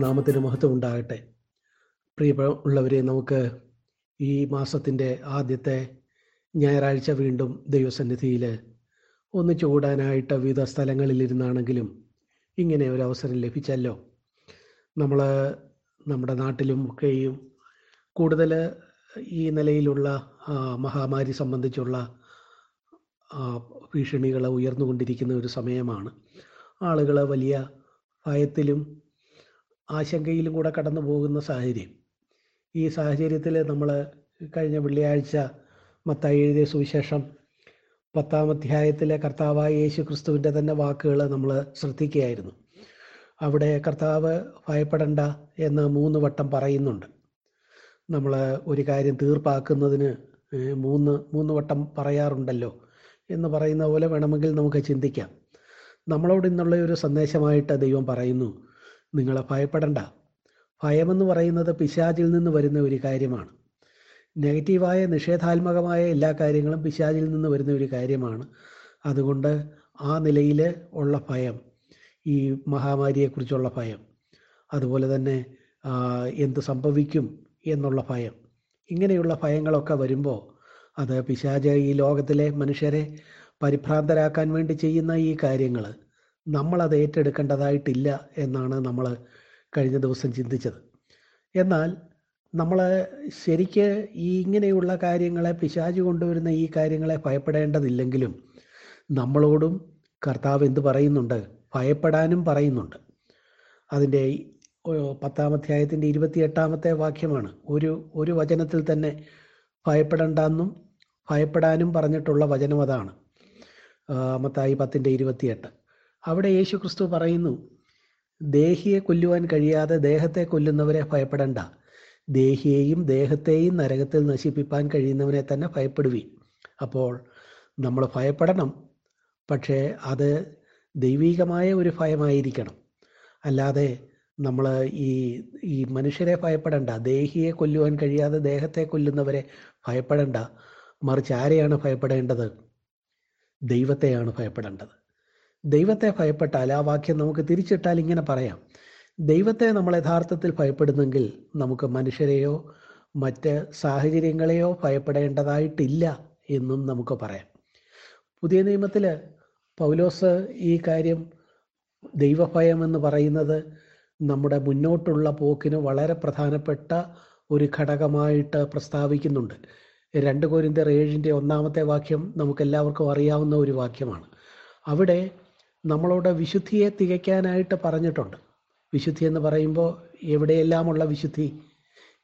ദൈവനാമത്തിന് മഹത്വം ഉണ്ടാകട്ടെ. പ്രിയമുള്ളവരെ നമുക്ക് ഈ മാസത്തിന്റെ ആദ്യത്തെ ഞായറാഴ്ച വീണ്ടും ദൈവസന്നിധിയിൽ ഒന്നിച്ചു കൂടാനായിട്ട് വിവിധ സ്ഥലങ്ങളിലിരുന്നാണെങ്കിലും ഇങ്ങനെ ഒരു അവസരം ലഭിച്ചല്ലോ. നമ്മൾ നമ്മുടെ നാട്ടിലും ഒക്കെയും കൂടുതൽ ഈ നിലയിലുള്ള മഹാമാരി സംബന്ധിച്ചുള്ള ഭീഷണികൾ ഉയർന്നുകൊണ്ടിരിക്കുന്ന ഒരു സമയമാണ്. ആളുകൾ വലിയ ഭയത്തിലും ആശങ്കയിലും കൂടെ കടന്നു പോകുന്ന സാഹചര്യം. ഈ സാഹചര്യത്തിൽ നമ്മൾ കഴിഞ്ഞ വെള്ളിയാഴ്ച മത്തായി എഴുതിയ സുവിശേഷം പത്താം അധ്യായത്തിലെ കർത്താവായ യേശു ക്രിസ്തുവിന്റെ തന്നെ വാക്കുകൾ നമ്മൾ ശ്രദ്ധിക്കുകയായിരുന്നു. അവിടെ കർത്താവ് ഭയപ്പെടണ്ട എന്ന് മൂന്ന് വട്ടം പറയുന്നുണ്ട്. നമ്മൾ ഒരു കാര്യം തീർപ്പാക്കുന്നതിന് മൂന്ന് മൂന്ന് വട്ടം പറയാറുണ്ടല്ലോ എന്ന് പറയുന്ന പോലെ വേണമെങ്കിൽ നമുക്ക് ചിന്തിക്കാം. നമ്മളോട് ഇന്നുള്ള ഒരു സന്ദേശമായിട്ട് ദൈവം പറയുന്നു നിങ്ങളെ ഭയപ്പെടണ്ട. ഭയമെന്ന് പറയുന്നത് പിശാചിൽ നിന്ന് വരുന്ന ഒരു കാര്യമാണ്. നെഗറ്റീവായ നിഷേധാത്മകമായ എല്ലാ കാര്യങ്ങളും പിശാചിൽ നിന്ന് വരുന്ന ഒരു കാര്യമാണ്. അതുകൊണ്ട് ആ നിലയിൽ ഉള്ള ഭയം ഈ മഹാമാരിയെക്കുറിച്ചുള്ള ഭയം അതുപോലെ തന്നെ എന്ത് സംഭവിക്കും എന്നുള്ള ഭയം ഇങ്ങനെയുള്ള ഭയങ്ങളൊക്കെ വരുമ്പോൾ അത് പിശാച് ഈ ലോകത്തിലെ മനുഷ്യരെ പരിഭ്രാന്തരാക്കാൻ വേണ്ടി ചെയ്യുന്ന ഈ കാര്യങ്ങൾ നമ്മളത് ഏറ്റെടുക്കേണ്ടതായിട്ടില്ല എന്നാണ് നമ്മൾ കഴിഞ്ഞ ദിവസം ചിന്തിച്ചത്. എന്നാൽ നമ്മൾ ശരിക്ക് ഈ ഇങ്ങനെയുള്ള കാര്യങ്ങളെ പിശാജ് കൊണ്ടുവരുന്ന ഈ കാര്യങ്ങളെ ഭയപ്പെടേണ്ടതില്ലെങ്കിലും നമ്മളോടും കർത്താവ് എന്ത് പറയുന്നുണ്ട്? ഭയപ്പെടാനും പറയുന്നുണ്ട്. അതിന്റെ പത്താമധ്യായത്തിന്റെ ഇരുപത്തിയെട്ടാമത്തെ വാക്യമാണ്. ഒരു ഒരു വചനത്തിൽ തന്നെ ഭയപ്പെടണ്ടെന്നും ഭയപ്പെടാനും പറഞ്ഞിട്ടുള്ള വചനം അതാണ്. മത്തായി പത്തിന്റെ ഇരുപത്തിയെട്ട്. അവിടെ യേശു ക്രിസ്തു പറയുന്നു ദേഹിയെ കൊല്ലുവാൻ കഴിയാതെ ദേഹത്തെ കൊല്ലുന്നവരെ ഭയപ്പെടണ്ട. ദേഹിയെയും ദേഹത്തെയും നരകത്തിൽ നശിപ്പിക്കാൻ കഴിയുന്നവനെ തന്നെ ഭയപ്പെടുവി അപ്പോൾ നമ്മൾ ഭയപ്പെടണം പക്ഷേ അത് ദൈവീകമായ ഒരു ഭയമായിരിക്കണം. അല്ലാതെ നമ്മൾ ഈ ഈ മനുഷ്യരെ ഭയപ്പെടണ്ട ദേഹിയെ കൊല്ലുവാൻ കഴിയാതെ ദേഹത്തെ കൊല്ലുന്നവരെ ഭയപ്പെടണ്ട. മറിച്ച് ആരെയാണ് ഭയപ്പെടേണ്ടത്? ദൈവത്തെയാണ് ഭയപ്പെടേണ്ടത്. ദൈവത്തെ ഭയപ്പെട്ടാൽ ആ വാക്യം നമുക്ക് തിരിച്ചിട്ടാൽ ഇങ്ങനെ പറയാം. ദൈവത്തെ നമ്മൾ യഥാർത്ഥത്തിൽ ഭയപ്പെടുന്നെങ്കിൽ നമുക്ക് മനുഷ്യരെയോ മറ്റ് സാഹചര്യങ്ങളെയോ ഭയപ്പെടേണ്ടതായിട്ടില്ല എന്നും നമുക്ക് പറയാം. പുതിയ നിയമത്തിൽ പൗലോസ് ഈ കാര്യം ദൈവഭയം എന്ന് പറയുന്നത് നമ്മുടെ മുന്നോട്ടുള്ള പോക്കിന് വളരെ പ്രധാനപ്പെട്ട ഒരു ഘടകമായിട്ട് പ്രസ്താവിക്കുന്നുണ്ട്. രണ്ട് കോരിന്തർ ഏഴിന്റെ ഒന്നാമത്തെ വാക്യം നമുക്കെല്ലാവർക്കും അറിയാവുന്ന ഒരു വാക്യമാണ്. അവിടെ നമ്മളോട് വിശുദ്ധിയെ തികയ്ക്കാനായിട്ട് പറഞ്ഞിട്ടുണ്ട്. വിശുദ്ധി എന്ന് പറയുമ്പോൾ എവിടെയെല്ലാമുള്ള വിശുദ്ധി?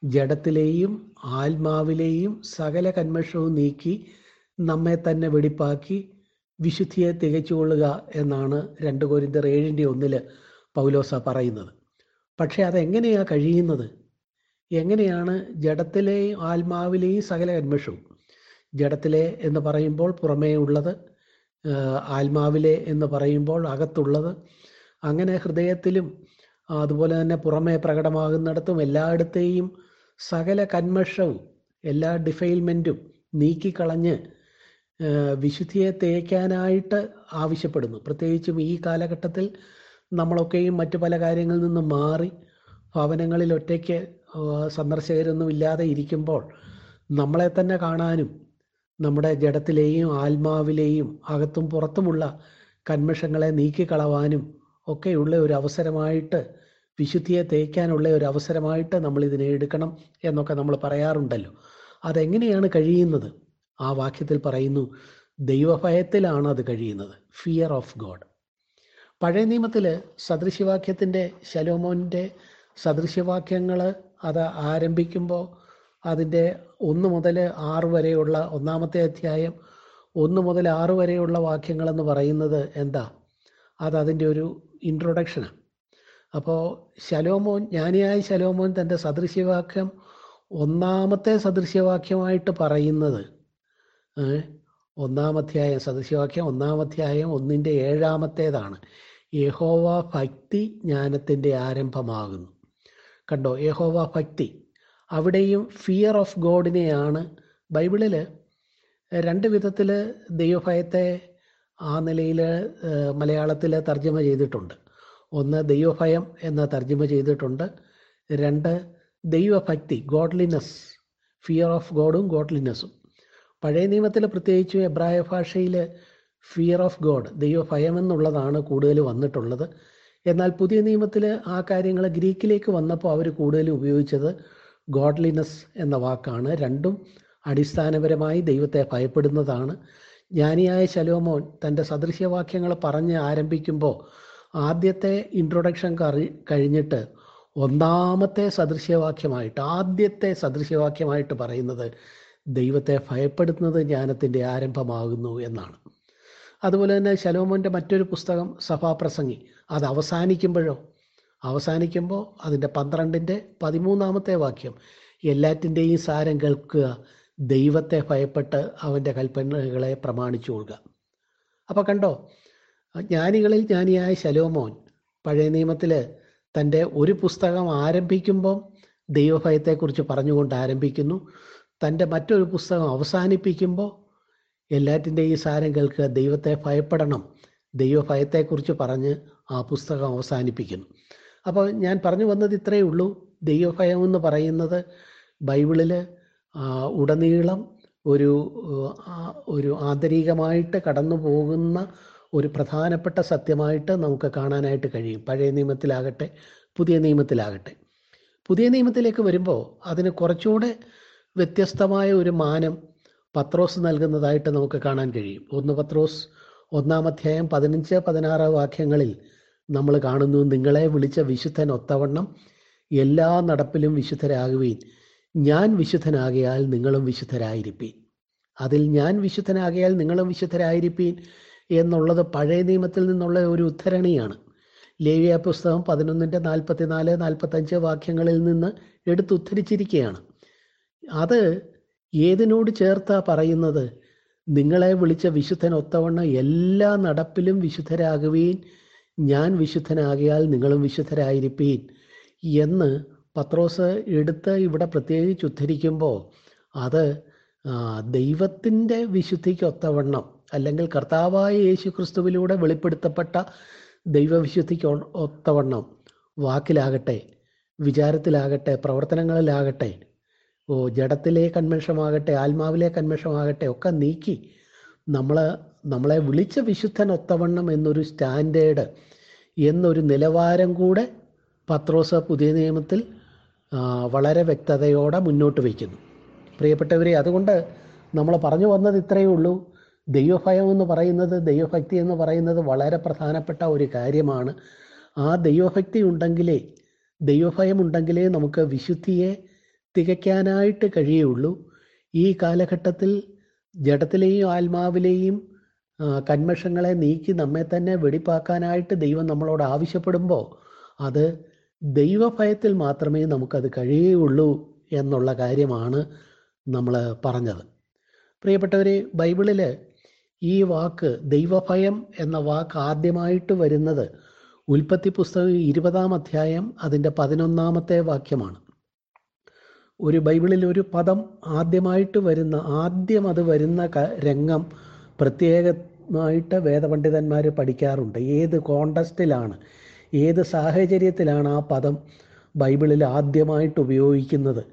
ജഡത്തിലെയും ആത്മാവിലെയും സകല കന്മഷവും നീക്കി നമ്മെ തന്നെ വെടിപ്പാക്കി വിശുദ്ധിയെ തികച്ചുകൊള്ളുക എന്നാണ് രണ്ട് കോരിന്തർ ഏഴിന്റെ ഒന്നിൽ പൗലോസ പറയുന്നത്. പക്ഷേ അതെങ്ങനെയാണ് കഴിയുന്നത്? എങ്ങനെയാണ് ജഡത്തിലെയും ആത്മാവിലെയും സകല കന്മഷവും? ജഡത്തിലെ എന്ന് പറയുമ്പോൾ പുറമേ ഉള്ളത് ആത്മാവിലെ എന്ന് പറയുമ്പോൾ അകത്തുള്ളത്. അങ്ങനെ ഹൃദയത്തിലും അതുപോലെ തന്നെ പുറമേ പ്രകടമാകുന്നിടത്തും എല്ലായിടത്തെയും സകല കന്മഷവും എല്ലാ ഡിഫൈൽമെന്റും നീക്കിക്കളഞ്ഞ് വിശുദ്ധിയെ തേക്കാനായിട്ട് ആവശ്യപ്പെടുന്നു. പ്രത്യേകിച്ചും ഈ കാലഘട്ടത്തിൽ നമ്മളൊക്കെയും മറ്റു പല കാര്യങ്ങളിൽ നിന്ന് മാറി ഭവനങ്ങളിൽ ഒറ്റയ്ക്ക് സന്ദർശകരൊന്നും ഇല്ലാതെ ഇരിക്കുമ്പോൾ നമ്മളെ തന്നെ കാണാനും നമ്മുടെ ജഡത്തിലെയും ആത്മാവിലെയും അകത്തും പുറത്തുമുള്ള കന്മഷങ്ങളെ നീക്കിക്കളവാനും ഒക്കെയുള്ള ഒരു അവസരമായിട്ട് വിശുദ്ധിയെ തേക്കാനുള്ള ഒരു അവസരമായിട്ട് നമ്മൾ ഇതിനെ എടുക്കണം എന്നൊക്കെ നമ്മൾ പറയാറുണ്ടല്ലോ. അതെങ്ങനെയാണ് കഴിയുന്നത്? ആ വാക്യത്തിൽ പറയുന്നു ദൈവഭയത്തിലാണ് അത് കഴിയുന്നത്. ഫിയർ ഓഫ് ഗോഡ് പഴയ നിയമത്തിൽ സദൃശ്യവാക്യത്തിന്റെ ശലോമോന്റെ സദൃശ്യവാക്യങ്ങൾ അത് ആരംഭിക്കുമ്പോൾ അതിന്റെ ഒന്ന് മുതൽ ആറ് വരെയുള്ള ഒന്നാമത്തെ അധ്യായം ഒന്ന് മുതൽ ആറ് വരെയുള്ള വാക്യങ്ങളെന്ന് പറയുന്നത് എന്താ? അത് അതിന്റെ ഒരു ഇൻട്രൊഡക്ഷനാണ് അപ്പോൾ ശലോമോൻ ജ്ഞാനിയായ ശലോമോൻ തന്റെ സദൃശ്യവാക്യം ഒന്നാമത്തെ സദൃശ്യവാക്യമായിട്ട് പറയുന്നത് ഒന്നാമധ്യായം സദൃശ്യവാക്യം ഒന്നാമധ്യായം ഒന്നിന്റെ ഏഴാമത്തേതാണ്. യഹോവ ഭക്തി ജ്ഞാനത്തിന്റെ ആരംഭമാകുന്നു. കണ്ടോ? യഹോവ ഭക്തി. അവിടെയും ഫിയർ ഓഫ് ഗോഡിനെയാണ് ബൈബിളിൽ രണ്ട് വിധത്തിൽ ദൈവഭയത്തെ ആ നിലയിൽ മലയാളത്തിൽ തർജമ ചെയ്തിട്ടുണ്ട്. ഒന്ന് ദൈവഭയം എന്ന് തർജമ ചെയ്തിട്ടുണ്ട്. രണ്ട് ദൈവഭക്തി ഗോഡ്ലിനെസ് ഫിയർ ഓഫ് ഗോഡും ഗോഡ്ലിനെസ്സും പഴയ നിയമത്തിൽ പ്രത്യേകിച്ച് എബ്രായ ഭാഷയിൽ ഫിയർ ഓഫ് ഗോഡ് ദൈവഭയം എന്നുള്ളതാണ് കൂടുതൽ വന്നിട്ടുള്ളത്. എന്നാൽ പുതിയ നിയമത്തിൽ ആ കാര്യങ്ങൾ ഗ്രീക്കിലേക്ക് വന്നപ്പോൾ അവർ കൂടുതൽ ഉപയോഗിച്ചത് ഗോഡ്ലിനെസ് എന്ന വാക്കാണ്. രണ്ടും അടിസ്ഥാനപരമായി ദൈവത്തെ ഭയപ്പെടുന്നതാണ്. ജ്ഞാനിയായ ശലോമോൻ തന്റെ സദൃശ്യവാക്യങ്ങൾ പറഞ്ഞ് ആരംഭിക്കുമ്പോൾ ആദ്യത്തെ ഇൻട്രൊഡക്ഷൻ കറി കഴിഞ്ഞിട്ട് ഒന്നാമത്തെ സദൃശ്യവാക്യമായിട്ട് ആദ്യത്തെ സദൃശ്യവാക്യമായിട്ട് പറയുന്നത് ദൈവത്തെ ഭയപ്പെടുന്നത് ജ്ഞാനത്തിന്റെ ആരംഭമാകുന്നു എന്നാണ്. അതുപോലെ തന്നെ ശലോമോന്റെ മറ്റൊരു പുസ്തകം സഭാപ്രസംഗി അത് അവസാനിക്കുമ്പോഴോ അവസാനിക്കുമ്പോൾ അതിന്റെ പന്ത്രണ്ടിന്റെ പതിമൂന്നാമത്തെ വാക്യം എല്ലാറ്റിന്റെയും സാരം കേൾക്കുക ദൈവത്തെ ഭയപ്പെട്ട് അവന്റെ കൽപ്പനകളെ പ്രമാണിച്ചു കൊള്ളുക. അപ്പോൾ കണ്ടോ ജ്ഞാനികളിൽ ജ്ഞാനിയായ ശലോമോൻ പഴയ നിയമത്തിൽ തന്റെ ഒരു പുസ്തകം ആരംഭിക്കുമ്പം ദൈവഭയത്തെക്കുറിച്ച് പറഞ്ഞുകൊണ്ട് ആരംഭിക്കുന്നു. തന്റെ മറ്റൊരു പുസ്തകം അവസാനിപ്പിക്കുമ്പോൾ എല്ലാറ്റിന്റെയും സാരം കേൾക്കുക ദൈവത്തെ ഭയപ്പെടണം ദൈവഭയത്തെക്കുറിച്ച് പറഞ്ഞ് ആ പുസ്തകം അവസാനിപ്പിക്കുന്നു. അപ്പോൾ ഞാൻ പറഞ്ഞു വന്നത് ഇത്രയേ ഉള്ളൂ. ദൈവഭയം എന്ന് പറയുന്നത് ബൈബിളിൽ ഉടനീളം ഒരു ഒരു ആന്തരികമായിട്ട് കടന്നു പോകുന്ന ഒരു പ്രധാനപ്പെട്ട സത്യമായിട്ട് നമുക്ക് കാണാനായിട്ട് കഴിയും. പഴയ നിയമത്തിലാകട്ടെ പുതിയ നിയമത്തിലാകട്ടെ. പുതിയ നിയമത്തിലേക്ക് വരുമ്പോൾ അതിന് കുറച്ചുകൂടെ വ്യത്യസ്തമായ ഒരു മാനം പത്രോസ് നൽകുന്നതായിട്ട് നമുക്ക് കാണാൻ കഴിയും. ഒന്ന് പത്രോസ് ഒന്നാം അധ്യായം പതിനഞ്ച് പതിനാറ് വാക്യങ്ങളിൽ നമ്മൾ കാണുന്നു. നിങ്ങളെ വിളിച്ച വിശുദ്ധൻ ഒത്തവണ്ണം എല്ലാ നടപ്പിലും വിശുദ്ധരാകുവീൻ. ഞാൻ വിശുദ്ധനാകിയാൽ നിങ്ങളും വിശുദ്ധരായിരിപ്പീൻ. അതിൽ ഞാൻ വിശുദ്ധനാകിയാൽ നിങ്ങളും വിശുദ്ധരായിരിപ്പീൻ എന്നുള്ളത് പഴയ നിയമത്തിൽ നിന്നുള്ള ഒരു ഉദ്ധരണിയാണ്. ലേവിയ പുസ്തകം പതിനൊന്നിന്റെ നാൽപ്പത്തിനാല് നാൽപ്പത്തഞ്ച് വാക്യങ്ങളിൽ നിന്ന് എടുത്തുദ്ധരിച്ചിരിക്കുകയാണ് അത് ഏതിനോട് ചേർത്താ പറയുന്നത്? നിങ്ങളെ വിളിച്ച വിശുദ്ധൻ ഒത്തവണ്ണം എല്ലാ നടപ്പിലും വിശുദ്ധരാകുവീൻ ഞാൻ വിശുദ്ധനാകിയാൽ നിങ്ങളും വിശുദ്ധരായിരിപ്പീൻ എന്ന് പത്രോസ് എടുത്ത് ഇവിടെ പ്രത്യേകിച്ച് ഉദ്ധരിക്കുമ്പോൾ അത് ദൈവത്തിന്റെ വിശുദ്ധിക്ക് ഒത്തവണ്ണം അല്ലെങ്കിൽ കർത്താവായ യേശു ക്രിസ്തുവിലൂടെ വെളിപ്പെടുത്തപ്പെട്ട ദൈവവിശുദ്ധിക്ക് ഒത്തവണ്ണം വാക്കിലാകട്ടെ വിചാരത്തിലാകട്ടെ പ്രവർത്തനങ്ങളിലാകട്ടെ ഓ ജഡത്തിലെ കന്മേഷമാകട്ടെ ആത്മാവിലെ കന്മേഷമാകട്ടെ ഒക്കെ നീക്കി നമ്മൾ നമ്മളെ വിളിച്ച വിശുദ്ധനൊത്തവണ്ണം എന്നൊരു സ്റ്റാൻഡേർഡ് എന്നൊരു നിലവാരം കൂടെ പത്രോസ പുതിയ നിയമത്തിൽ വളരെ വ്യക്തതയോടെ മുന്നോട്ട് വയ്ക്കുന്നു. പ്രിയപ്പെട്ടവരെ അതുകൊണ്ട് നമ്മൾ പറഞ്ഞു വന്നത് ഇത്രയേ ഉള്ളൂ. ദൈവഭയം എന്ന് പറയുന്നത് ദൈവഭക്തി എന്ന് പറയുന്നത് വളരെ പ്രധാനപ്പെട്ട ഒരു കാര്യമാണ്. ആ ദൈവഭക്തി ഉണ്ടെങ്കിലേ ദൈവഭയം ഉണ്ടെങ്കിലേ നമുക്ക് വിശുദ്ധിയെ തികയ്ക്കാനായിട്ട് കഴിയുള്ളൂ. ഈ കാലഘട്ടത്തിൽ ജഡത്തിലെയും ആത്മാവിലെയും കന്മഷങ്ങളെ നീക്കി നമ്മെ തന്നെ വെടിപ്പാക്കാനായിട്ട് ദൈവം നമ്മളോട് ആവശ്യപ്പെടുമ്പോൾ അത് ദൈവഭയത്തിൽ മാത്രമേ നമുക്കത് കഴിയുകയുള്ളൂ എന്നുള്ള കാര്യമാണ് നമ്മൾ പറഞ്ഞത്. പ്രിയപ്പെട്ടവരെ ബൈബിളിൽ ഈ വാക്ക് ദൈവഭയം എന്ന വാക്ക് ആദ്യമായിട്ട് വരുന്നത് ഉൽപ്പത്തി പുസ്തകം ഇരുപതാം അധ്യായം അതിന്റെ പതിനൊന്നാമത്തെ വാക്യമാണ്. ഒരു ബൈബിളിൽ ഒരു പദം ആദ്യമായിട്ട് വരുന്ന ആദ്യം അത് വരുന്ന രംഗം പ്രത്യേകമായിട്ട് വേദപണ്ഡിതന്മാർ പഠിക്കാറുണ്ട്. ഏത് കോണ്ടസ്റ്റിലാണ് ഏത് സാഹചര്യത്തിലാണ് ആ പദം ബൈബിളിൽ ആദ്യമായിട്ട് ഉപയോഗിക്കുന്നത്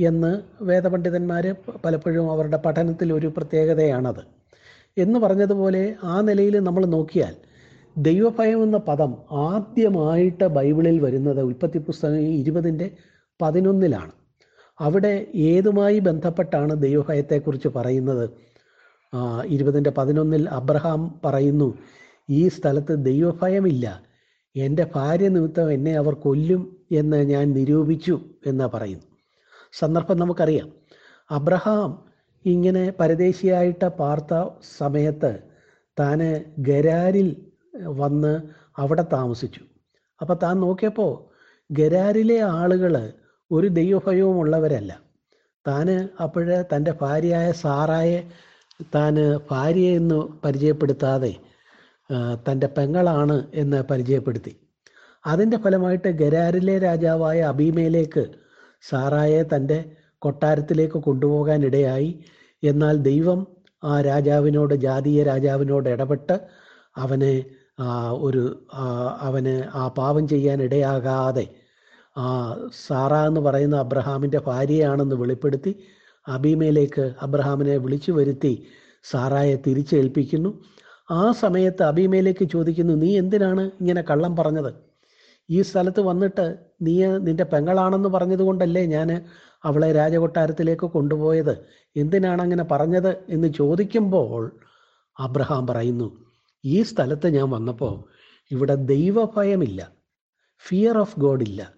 എന്ന് വേദപണ്ഡിതന്മാർ പലപ്പോഴും അവരുടെ പഠനത്തിൽ ഒരു പ്രത്യേകതയാണത്. എന്ന് പറഞ്ഞതുപോലെ ആ നിലയിൽ നമ്മൾ നോക്കിയാൽ ദൈവഭയം എന്ന പദം ആദ്യമായിട്ട് ബൈബിളിൽ വരുന്നത് ഉൽപ്പത്തി പുസ്തകം ഇരുപതിന്റെ പതിനൊന്നിലാണ്. അവിടെ ഏതുമായി ബന്ധപ്പെട്ടാണ് ദൈവഭയത്തെക്കുറിച്ച് പറയുന്നത്? ഇരുപതിന്റെ പതിനൊന്നിൽ അബ്രഹാം പറയുന്നു ഈ സ്ഥലത്ത് ദൈവഭയമില്ല. എന്റെ ഭാര്യ നിമിത്തം എന്നെ അവർ കൊല്ലും എന്ന് ഞാൻ നിരൂപിച്ചു എന്ന് പറയുന്നു. സന്ദർഭം നമുക്കറിയാം. അബ്രഹാം ഇങ്ങനെ പരദേശിയായിട്ട് പാർത്ത സമയത്ത് താന് ഗരാരിൽ വന്ന് അവിടെ താമസിച്ചു. അപ്പോൾ താൻ നോക്കിയപ്പോൾ ഗരാരിലെ ആളുകൾ ഒരു ദൈവഭയവും ഉള്ളവരല്ല താന് അപ്പോഴ് തന്റെ ഭാര്യയായ സാറായെ താൻ ഭാര്യയെന്ന് പരിചയപ്പെടുത്താതെ തന്റെ പെങ്ങളാണ് എന്ന് പരിചയപ്പെടുത്തി. അതിന്റെ ഫലമായിട്ട് ഗരാരിലെ രാജാവായ അബീമയിലേക്ക് സാറായെ തന്റെ കൊട്ടാരത്തിലേക്ക് കൊണ്ടുപോകാനിടയായി. എന്നാൽ ദൈവം ആ രാജാവിനോട് ജാതീയ രാജാവിനോട് ഇടപെട്ട് അവനെ ഒരു അവന് ആ പാപം ചെയ്യാൻ ഇടയാകാതെ സാറ എന്ന് പറയുന്ന അബ്രഹാമിന്റെ ഭാര്യയാണെന്ന് വെളിപ്പെടുത്തി അബീമയിലേക്ക് അബ്രഹാമിനെ വിളിച്ചു വരുത്തി സാറായെ തിരിച്ചേൽപ്പിക്കുന്നു. ആ സമയത്ത് അബീമയിലേക്ക് ചോദിക്കുന്നു നീ എന്തിനാണ് ഇങ്ങനെ കള്ളം പറഞ്ഞത്? ഈ സ്ഥലത്ത് വന്നിട്ട് നീ നിന്റെ പെങ്ങളാണെന്ന് പറഞ്ഞതുകൊണ്ടല്ലേ ഞാൻ അവളെ രാജകൊട്ടാരത്തിലേക്ക് കൊണ്ടുപോയത്? എന്തിനാണ് അങ്ങനെ പറഞ്ഞത്? എന്ന് ചോദിക്കുമ്പോൾ അബ്രഹാം പറയുന്നു ഈ സ്ഥലത്ത് ഞാൻ വന്നപ്പോൾ ഇവിടെ ദൈവഭയമില്ല ഫിയർ ഓഫ് ഗോഡ് ഇല്ല.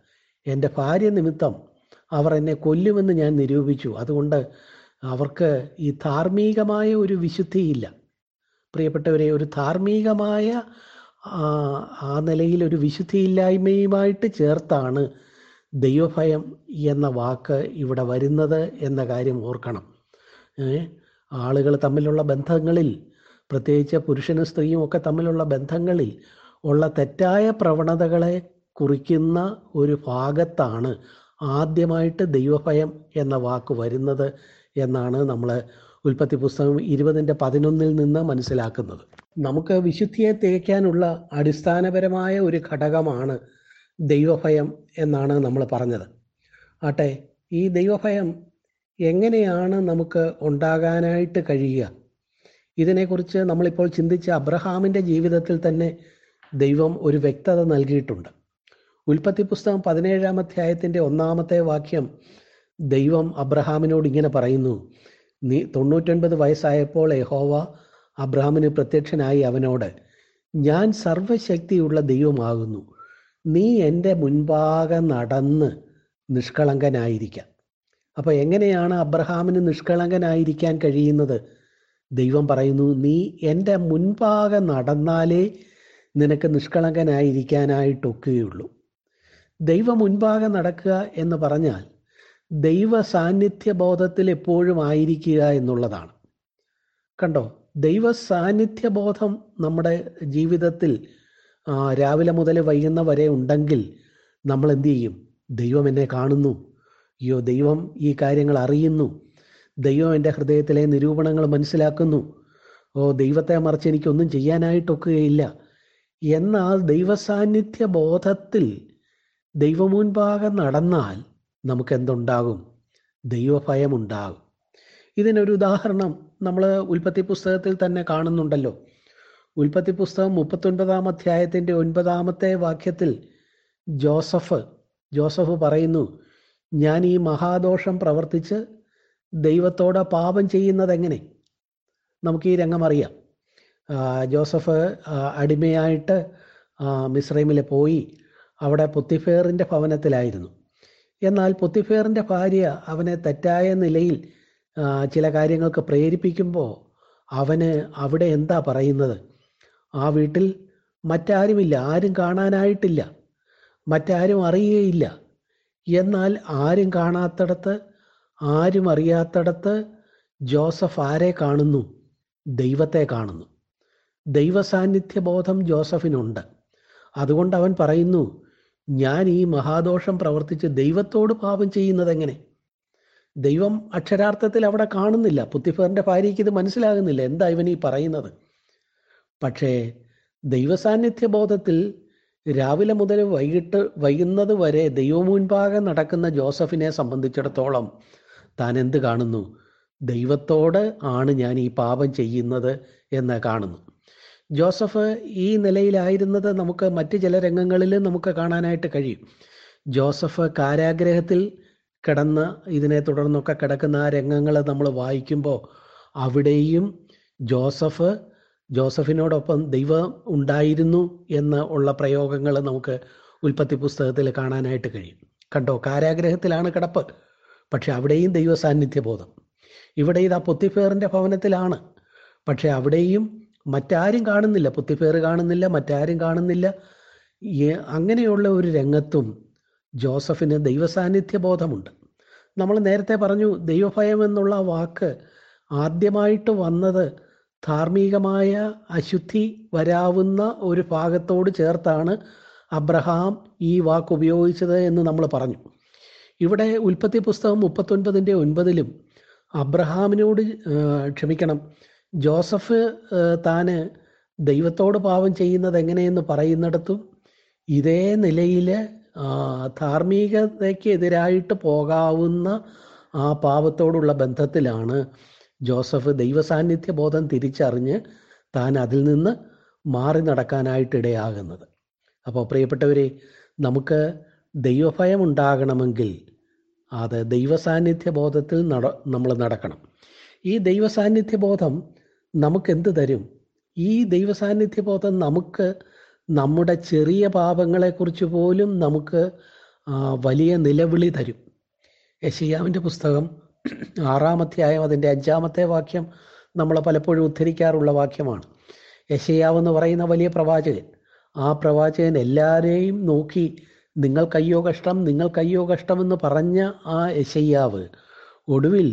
എന്റെ ഭാര്യ നിമിത്തം അവർ എന്നെ കൊല്ലുമെന്ന് ഞാൻ നിരൂപിച്ചു. അതുകൊണ്ട് അവർക്ക് ഈ ധാർമ്മികമായ ഒരു വിശുദ്ധിയില്ല. പ്രിയപ്പെട്ടവരെ ഒരു ധാർമ്മികമായ ആ, നിലയിൽ ഒരു വിശുദ്ധിയില്ലായ്മയുമായിട്ട് ചേർത്താണ് ദൈവഭയം എന്ന വാക്ക് ഇവിടെ വരുന്നത് എന്ന കാര്യം ഓർക്കണം. ആളുകൾ തമ്മിലുള്ള ബന്ധങ്ങളിൽ പ്രത്യേകിച്ച് പുരുഷനും സ്ത്രീയും ഒക്കെ തമ്മിലുള്ള ബന്ധങ്ങളിൽ ഉള്ള തെറ്റായ പ്രവണതകളെ കുറിക്കുന്ന ഒരു ഭാഗത്താണ് ആദ്യമായിട്ട് ദൈവഭയം എന്ന വാക്ക് വരുന്നത് എന്നാണ് നമ്മൾ ഉൽപ്പത്തി പുസ്തകം ഇരുപതിന്റെ പതിനൊന്നിൽ നിന്ന് മനസ്സിലാക്കുന്നത്. നമുക്ക് വിശുദ്ധിയെ തികയ്ക്കാനുള്ള അടിസ്ഥാനപരമായ ഒരു ഘടകമാണ് ദൈവഭയം എന്നാണ് നമ്മൾ പറഞ്ഞത്. ആട്ടെ ഈ ദൈവഭയം എങ്ങനെയാണ് നമുക്ക് ഉണ്ടാകാനായിട്ട് കഴിയുക? ഇതിനെക്കുറിച്ച് നമ്മളിപ്പോൾ ചിന്തിച്ച അബ്രഹാമിന്റെ ജീവിതത്തിൽ തന്നെ ദൈവം ഒരു വ്യക്തത നൽകിയിട്ടുണ്ട്. ഉൽപ്പത്തി പുസ്തകം പതിനേഴാം അധ്യായത്തിന്റെ ഒന്നാമത്തെ വാക്യം ദൈവം അബ്രഹാമിനോട് ഇങ്ങനെ പറയുന്നു നീ തൊണ്ണൂറ്റൊൻപത് വയസ്സായപ്പോൾ യഹോവ അബ്രഹാമിന് പ്രത്യക്ഷനായി അവനോട് ഞാൻ സർവശക്തിയുള്ള ദൈവമാകുന്നു നീ എന്റെ മുൻപാകെ നടന്ന് നിഷ്കളങ്കനായിരിക്കാം. അപ്പോൾ എങ്ങനെയാണ് അബ്രഹാമിന് നിഷ്കളങ്കനായിരിക്കാൻ കഴിയുന്നത്? ദൈവം പറയുന്നു നീ എന്റെ മുൻപാകെ നടന്നാലേ നിനക്ക് നിഷ്കളങ്കനായിരിക്കാനായിട്ടൊക്കുകയുള്ളൂ ദൈവം മുൻപാകെ നടക്കുക എന്ന് പറഞ്ഞാൽ ദൈവ സാന്നിധ്യ ബോധത്തിൽ എപ്പോഴും ആയിരിക്കുക എന്നുള്ളതാണ്. കണ്ടോ? ദൈവ സാന്നിധ്യ ബോധം നമ്മുടെ ജീവിതത്തിൽ രാവിലെ മുതൽ വൈകുന്ന വരെ ഉണ്ടെങ്കിൽ നമ്മൾ എന്ത് ചെയ്യും? ദൈവം എന്നെ കാണുന്നു. അയ്യോ ദൈവം ഈ കാര്യങ്ങൾ അറിയുന്നു. ദൈവം എന്റെ ഹൃദയത്തിലെ നിരൂപണങ്ങൾ മനസ്സിലാക്കുന്നു. ഓ ദൈവത്തെ മറിച്ച് എനിക്കൊന്നും ചെയ്യാനായിട്ടൊക്കുകയില്ല. എന്നാൽ ദൈവസാന്നിധ്യ ബോധത്തിൽ ദൈവമുൻപാകെ നടന്നാൽ നമുക്ക് എന്തുണ്ടാകും ദൈവഭയമുണ്ടാകും. ഇതിനൊരു ഉദാഹരണം നമ്മൾ ഉൽപ്പത്തി പുസ്തകത്തിൽ തന്നെ കാണുന്നുണ്ടല്ലോ. ഉൽപ്പത്തി പുസ്തകം മുപ്പത്തൊൻപതാം അധ്യായത്തിന്റെ ഒൻപതാമത്തെ വാക്യത്തിൽ ജോസഫ് ജോസഫ് പറയുന്നു ഞാൻ ഈ മഹാദോഷം പ്രവർത്തിച്ച് ദൈവത്തോടെ പാപം ചെയ്യുന്നത് എങ്ങനെ നമുക്ക് ഈ രംഗം അറിയാം. ജോസഫ് അടിമയായിട്ട് മിശ്രൈമിൽ പോയി. അവിടെ പൊത്തിഫേറിന്റെ ഭവനത്തിലായിരുന്നു. എന്നാൽ പൊത്തിഫേറിന്റെ ഭാര്യ അവനെ തെറ്റായ നിലയിൽ ചില കാര്യങ്ങൾക്ക് പ്രേരിപ്പിക്കുമ്പോൾ അവന് അവിടെ എന്താ പറയുന്നത്? ആ വീട്ടിൽ മറ്റാരുമില്ല ആരും കാണാനായിട്ടില്ല മറ്റാരും അറിയുകയില്ല എന്നാൽ ആരും കാണാത്തടത്ത് ആരും അറിയാത്തടത്ത് ജോസഫ് ആരെ കാണുന്നു? ദൈവത്തെ കാണുന്നു. ദൈവസാന്നിധ്യബോധം ജോസഫിനുണ്ട്. അതുകൊണ്ട് അവൻ പറയുന്നു ഞാൻ ഈ മഹാദോഷം പ്രവർത്തിച്ച് ദൈവത്തോട് പാപം ചെയ്യുന്നത് എങ്ങനെ? ദൈവം അക്ഷരാർത്ഥത്തിൽ അവിടെ കാണുന്നില്ല. പുത്തിഫറിന്റെ ഭാര്യയ്ക്ക് ഇത് മനസ്സിലാകുന്നില്ല. എന്താ ഇവൻ ഈ പറയുന്നത്? പക്ഷേ ദൈവസാന്നിധ്യ ബോധത്തിൽ രാവിലെ മുതൽ വൈകിട്ട് വൈകുന്നത് വരെ ദൈവമുൻപാകെ നടക്കുന്ന ജോസഫിനെ സംബന്ധിച്ചിടത്തോളം താൻ എന്ത് കാണുന്നു? ദൈവത്തോട് ആണ് ഞാൻ ഈ പാപം ചെയ്യുന്നത് എന്ന് കാണുന്നു. ജോസഫ് ഈ നിലയിലായിരുന്നത് നമുക്ക് മറ്റ് ചില രംഗങ്ങളിൽ നമുക്ക് കാണാനായിട്ട് കഴിയും. ജോസഫ് കാരാഗ്രഹത്തിൽ കിടന്ന് ഇതിനെ തുടർന്നൊക്കെ കിടക്കുന്ന ആ രംഗങ്ങൾ നമ്മൾ വായിക്കുമ്പോൾ അവിടെയും ജോസഫ് ജോസഫിനോടൊപ്പം ദൈവം ഉണ്ടായിരുന്നു എന്ന് ഉള്ള പ്രയോഗങ്ങൾ നമുക്ക് ഉൽപ്പത്തി പുസ്തകത്തിൽ കാണാനായിട്ട് കഴിയും. കണ്ടോ? കാരാഗ്രഹത്തിലാണ് കിടപ്പ്. പക്ഷെ അവിടെയും ദൈവ സാന്നിധ്യബോധം ഇവിടെ ഇത് ആ പൊത്തിഫേറിന്റെ ഭവനത്തിലാണ്. പക്ഷെ അവിടെയും മറ്റാരും കാണുന്നില്ല പുത്തിപ്പേർ കാണുന്നില്ല മറ്റാരും കാണുന്നില്ല. അങ്ങനെയുള്ള ഒരു രംഗത്തും ജോസഫിന് ദൈവസാന്നിധ്യ ബോധമുണ്ട് നമ്മൾ നേരത്തെ പറഞ്ഞു ദൈവഭയം എന്നുള്ള വാക്ക് ആദ്യമായിട്ട് വന്നത് ധാർമ്മികമായ അശുദ്ധി വരാവുന്ന ഒരു ഭാഗത്തോട് ചേർത്താണ് അബ്രഹാം ഈ വാക്ക് ഉപയോഗിച്ചത് എന്ന് നമ്മൾ പറഞ്ഞു. ഇവിടെ ഉൽപ്പത്തി പുസ്തകം മുപ്പത്തൊൻപതിന്റെ ഒൻപതിലും അബ്രഹാമിനോട് ക്ഷമിക്കണം ജോസഫ് താന് ദൈവത്തോട് പാവം ചെയ്യുന്നത് എങ്ങനെയെന്ന് പറയുന്നിടത്തും ഇതേ നിലയിൽ ധാർമ്മികതയ്ക്ക് എതിരായിട്ട് പോകാവുന്ന ആ പാപത്തോടുള്ള ബന്ധത്തിലാണ് ജോസഫ് ദൈവസാന്നിധ്യ ബോധം തിരിച്ചറിഞ്ഞ് താൻ അതിൽ നിന്ന് മാറി നടക്കാനായിട്ട് ഇടയാകുന്നത്. അപ്പോൾ പ്രിയപ്പെട്ടവരെ നമുക്ക് ദൈവഭയം ഉണ്ടാകണമെങ്കിൽ അത് ദൈവസാന്നിധ്യ ബോധത്തിൽ നട നമ്മൾ നടക്കണം. ഈ ദൈവസാന്നിധ്യ ബോധം നമുക്ക് എന്ത് തരും? ഈ ദൈവസാന്നിധ്യ ബോധം നമുക്ക് നമ്മുടെ ചെറിയ പാപങ്ങളെക്കുറിച്ച് പോലും നമുക്ക് വലിയ നിലവിളി തരും. യശയ്യാവിന്റെ പുസ്തകം ആറാമധ്യായം അതിന്റെ അഞ്ചാമത്തെ വാക്യം നമ്മൾ പലപ്പോഴും ഉദ്ധരിക്കാറുള്ള വാക്യമാണ്. യശയ്യാവ് എന്ന് പറയുന്ന വലിയ പ്രവാചകൻ ആ പ്രവാചകൻ എല്ലാവരെയും നോക്കി നിങ്ങൾ കയ്യോ കഷ്ടം നിങ്ങൾ കയ്യോ കഷ്ടമെന്ന് പറഞ്ഞ ആ യശയ്യാവ് ഒടുവിൽ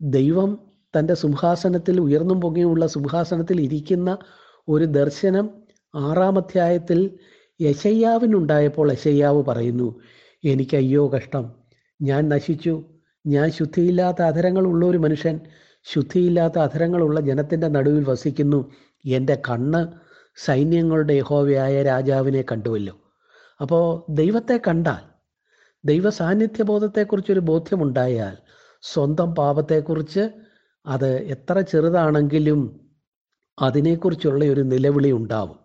ദൈവം തന്റെ സിംഹാസനത്തിൽ ഉയർന്നും പൊങ്ങിയുള്ള സിംഹാസനത്തിൽ ഇരിക്കുന്ന ഒരു ദർശനം ആറാം അധ്യായത്തിൽ യശയ്യാവിനുണ്ടായപ്പോൾ യശയ്യാവ് പറയുന്നു എനിക്ക് അയ്യോ കഷ്ടം. ഞാൻ നശിച്ചു. ഞാൻ ശുദ്ധിയില്ലാത്ത അധരങ്ങളുള്ള ഒരു മനുഷ്യൻ ശുദ്ധിയില്ലാത്ത അധരങ്ങളുള്ള ജനത്തിന്റെ നടുവിൽ വസിക്കുന്നു. എന്റെ കണ്ണ് സൈന്യങ്ങളുടെ യഹോവയായ രാജാവിനെ കണ്ടുവല്ലോ. അപ്പോൾ ദൈവത്തെ കണ്ടാൽ ദൈവ സാന്നിധ്യബോധത്തെക്കുറിച്ചൊരു ബോധ്യമുണ്ടായാൽ സ്വന്തം പാപത്തെക്കുറിച്ച് അത് എത്ര ചെറുതാണെങ്കിലും അതിനെക്കുറിച്ചുള്ള ഒരു നിലവിളി ഉണ്ടാവും.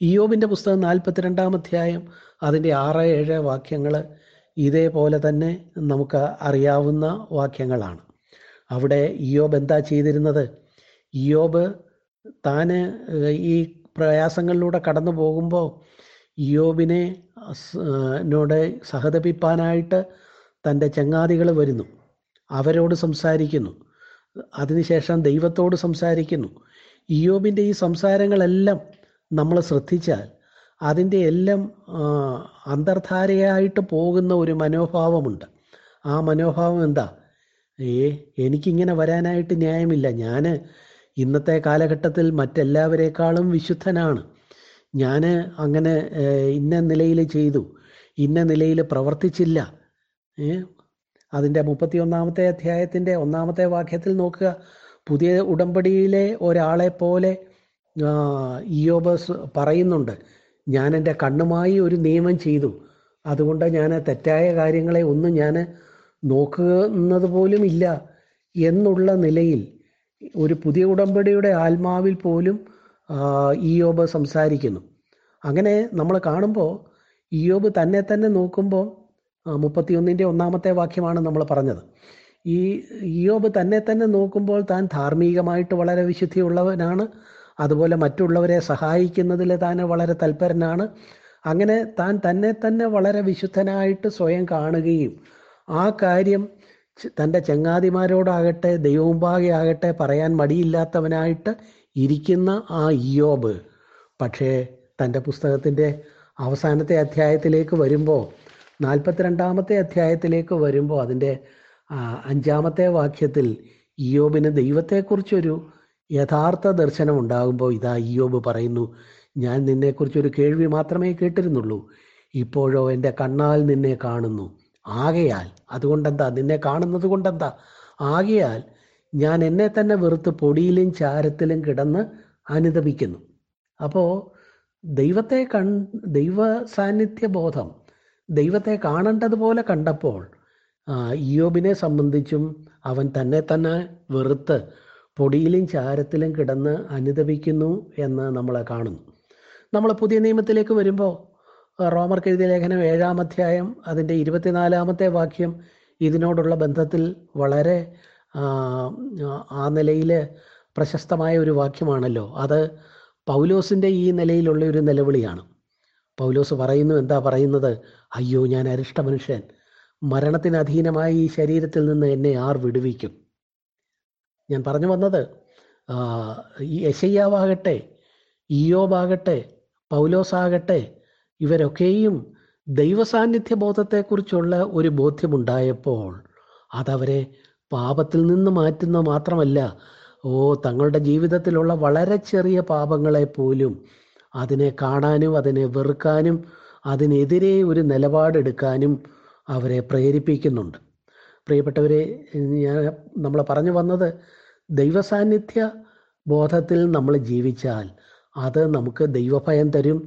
ഇയോബിന്റെ പുസ്തകം നാൽപ്പത്തിരണ്ടാം അധ്യായം അതിന്റെ ആറ് ഏഴ് വാക്യങ്ങൾ ഇതേപോലെ തന്നെ നമുക്ക് അറിയാവുന്ന വാക്യങ്ങളാണ്. അവിടെ ഇയോബ് എന്താ ചെയ്തിരുന്നത്? ഇയോബ് താന് ഈ പ്രയാസങ്ങളിലൂടെ കടന്നു പോകുമ്പോൾ ഇയോബിനെ നോട് സഹതപിപ്പാനായിട്ട് തന്റെ ചങ്ങാതികൾ വരുന്നു. അവരോട് സംസാരിക്കുന്നു. അതിനുശേഷം ദൈവത്തോട് സംസാരിക്കുന്നു. ഇയോബിന്റെ ഈ സംസാരങ്ങളെല്ലാം നമ്മൾ ശ്രദ്ധിച്ചാൽ അതിന്റെ എല്ലാം അന്തർധാരയായിട്ട് പോകുന്ന ഒരു മനോഭാവമുണ്ട്. ആ മനോഭാവം എന്താ? ഏ എനിക്കിങ്ങനെ വരാനായിട്ട് ന്യായമില്ല. ഞാൻ ഇന്നത്തെ കാലഘട്ടത്തിൽ മറ്റെല്ലാവരെക്കാളും വിശുദ്ധനാണ്. ഞാൻ അങ്ങനെ ഇന്ന നിലയിൽ ചെയ്തു. ഇന്ന നിലയിൽ പ്രവർത്തിച്ചില്ല. അതിന്റെ മുപ്പത്തിയൊന്നാമത്തെ അധ്യായത്തിന്റെ ഒന്നാമത്തെ വാക്യത്തിൽ നോക്കുക. പുതിയ ഉടമ്പടിയിലെ ഒരാളെ പോലെ ഇയോബ് പറയുന്നുണ്ട് ഞാൻ എന്റെ കണ്ണുമായി ഒരു നിയമം ചെയ്തു. അതുകൊണ്ട് ഞാൻ തെറ്റായ കാര്യങ്ങളെ ഒന്നും ഞാൻ നോക്കുന്നത് പോലും ഇല്ല എന്നുള്ള നിലയിൽ ഒരു പുതിയ ഉടമ്പടിയുടെ ആത്മാവിൽ പോലും ഇയോബ് സംസാരിക്കുന്നു. അങ്ങനെ നമ്മൾ കാണുമ്പോൾ ഇയോബ് തന്നെ തന്നെ നോക്കുമ്പോൾ മുപ്പത്തിയൊന്നിന്റെ ഒന്നാമത്തെ വാക്യമാണ് നമ്മൾ പറഞ്ഞത്. ഈ ഇയോബ് തന്നെ തന്നെ നോക്കുമ്പോൾ താൻ ധാർമ്മികമായിട്ട് വളരെ വിശുദ്ധിയുള്ളവനാണ്. അതുപോലെ മറ്റുള്ളവരെ സഹായിക്കുന്നതിൽ താൻ വളരെ തൽപരനാണ്. അങ്ങനെ താൻ തന്നെ തന്നെ വളരെ വിശുദ്ധനായിട്ട് സ്വയം കാണുകയും ആ കാര്യം തന്റെ ചങ്ങാതിമാരോടാകട്ടെ ദൈവമുമ്പാകെ ആകട്ടെ പറയാൻ മടിയില്ലാത്തവനായിട്ട് ഇരിക്കുന്ന ആ ഇയോബ് പക്ഷേ തന്റെ പുസ്തകത്തിന്റെ അവസാനത്തെ അധ്യായത്തിലേക്ക് വരുമ്പോൾ നാൽപ്പത്തിരണ്ടാമത്തെ അധ്യായത്തിലേക്ക് വരുമ്പോൾ അതിന്റെ അഞ്ചാമത്തെ വാക്യത്തിൽ ഇയോബിന് ദൈവത്തെക്കുറിച്ചൊരു യഥാർത്ഥ ദർശനം ഉണ്ടാകുമ്പോൾ ഇതാ ഇയോബ് പറയുന്നു ഞാൻ നിന്നെക്കുറിച്ചൊരു കേൾവി മാത്രമേ കേട്ടിരുന്നുള്ളൂ. ഇപ്പോഴോ എന്റെ കണ്ണാൽ നിന്നെ കാണുന്നു. ആകയാൽ അതുകൊണ്ടെന്താ? നിന്നെ കാണുന്നത് കൊണ്ടെന്താ? ആകയാൽ ഞാൻ എന്നെ തന്നെ വെറുത്ത് പൊടിയിലും ചാരത്തിലും കിടന്ന് അനുദപിക്കുന്നു. അപ്പോൾ ദൈവത്തെ കൺ ദൈവ സാന്നിധ്യ ബോധം ദൈവത്തെ കാണേണ്ടതുപോലെ കണ്ടപ്പോൾ ഇയോബിനെ സംബന്ധിച്ചും അവൻ തന്നെ തന്നെ വെറുത്ത് പൊടിയിലും ചാരത്തിലും കിടന്ന് അനുദപിക്കുന്നു എന്ന് നമ്മൾ കാണുന്നു. നമ്മൾ പുതിയ നിയമത്തിലേക്ക് വരുമ്പോൾ റോമർ എഴുതിയ ലേഖനം ഏഴാം അധ്യായം അതിന്റെ ഇരുപത്തിനാലാമത്തെ വാക്യം ഇതിനോടുള്ള ബന്ധത്തിൽ വളരെ ആ നിലയിൽ പ്രശസ്തമായ ഒരു വാക്യമാണല്ലോ. അത് പൗലോസിന്റെ ഈ നിലയിലുള്ള ഒരു നിലവിളിയാണ്. പൗലോസ് പറയുന്നു എന്താ പറയുന്നത്? അയ്യോ ഞാൻ അരിഷ്ട മനുഷ്യൻ. മരണത്തിന് അധീനമായ ഈ ശരീരത്തിൽ നിന്ന് എന്നെ ആർ വിടുവിക്കും? ഞാൻ പറഞ്ഞു വന്നത് ഈ യശയ്യാവാകട്ടെ ഇയോബാകട്ടെ പൗലോസാകട്ടെ ഇവരൊക്കെയും ദൈവസാന്നിധ്യ ബോധത്തെക്കുറിച്ചുള്ള ഒരു ബോധ്യമുണ്ടായപ്പോൾ അതവരെ പാപത്തിൽ നിന്ന് മാറ്റുന്ന മാത്രമല്ല ഓ തങ്ങളുടെ ജീവിതത്തിലുള്ള വളരെ ചെറിയ പാപങ്ങളെ പോലും അതിനെ കാണാനും അതിനെ വെറുക്കാനും അതിനെതിരെ ഒരു നിലപാടെടുക്കാനും അവരെ പ്രേരിപ്പിക്കുന്നുണ്ട്. പ്രിയപ്പെട്ടവരെ ഞാൻ നമ്മൾ പറഞ്ഞു വന്നത് ദൈവസാന്നിധ്യ ബോധത്തിൽ നമ്മൾ ജീവിച്ചാൽ അത് നമുക്ക് ദൈവഭയം തരും.